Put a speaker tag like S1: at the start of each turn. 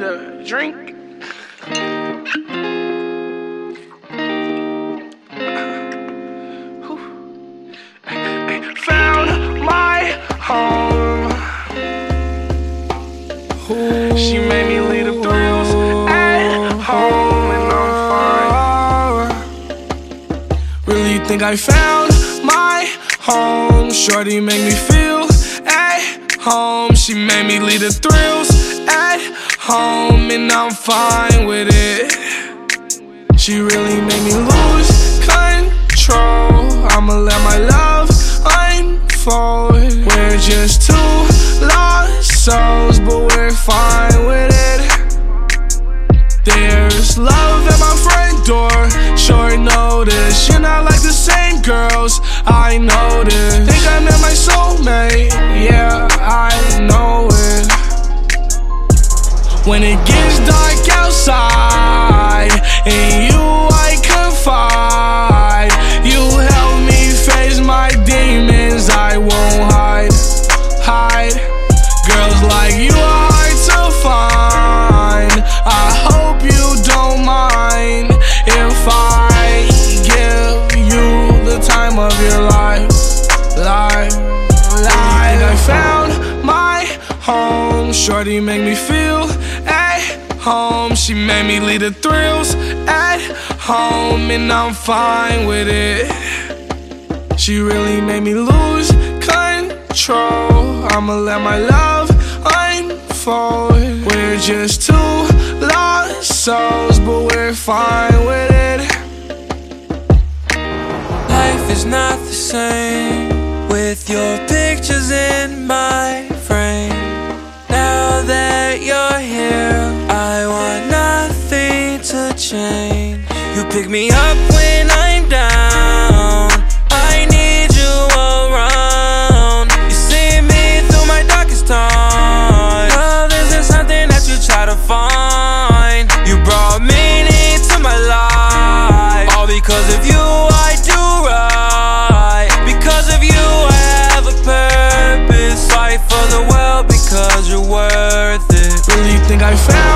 S1: need a drink. Found my home. She made me leave the thrills at home, and I'm fine. Really think I found my home. Shorty make me feel at home. She made me leave the thrills home, and I'm fine with it. She really made me lose control. I'ma let my love unfold. We're just two lost souls, but we're fine with it. There's love at my front door. Short notice, you're not like the same girls. I dark outside, and you I confide. You help me face my demons. I won't hide, hide. Girls like you are hard to find. I hope you don't mind if I give you the time of your life, life, life. I found my home. Shorty make me feel home. She made me leave the thrills at home, and I'm fine with it. She really made me lose control. I'ma let my love unfold. We're just two lost souls, but we're fine with it.
S2: Life is not the same with your pictures in my frame. Now that you're here, change. You pick me up when I'm down. I need you around. You see me through my darkest times. Love isn't something that you try to find. You brought meaning to my life. All because of you, I do right. Because of you, I have a purpose. Fight for the world because you're worth it.
S1: Really think I found.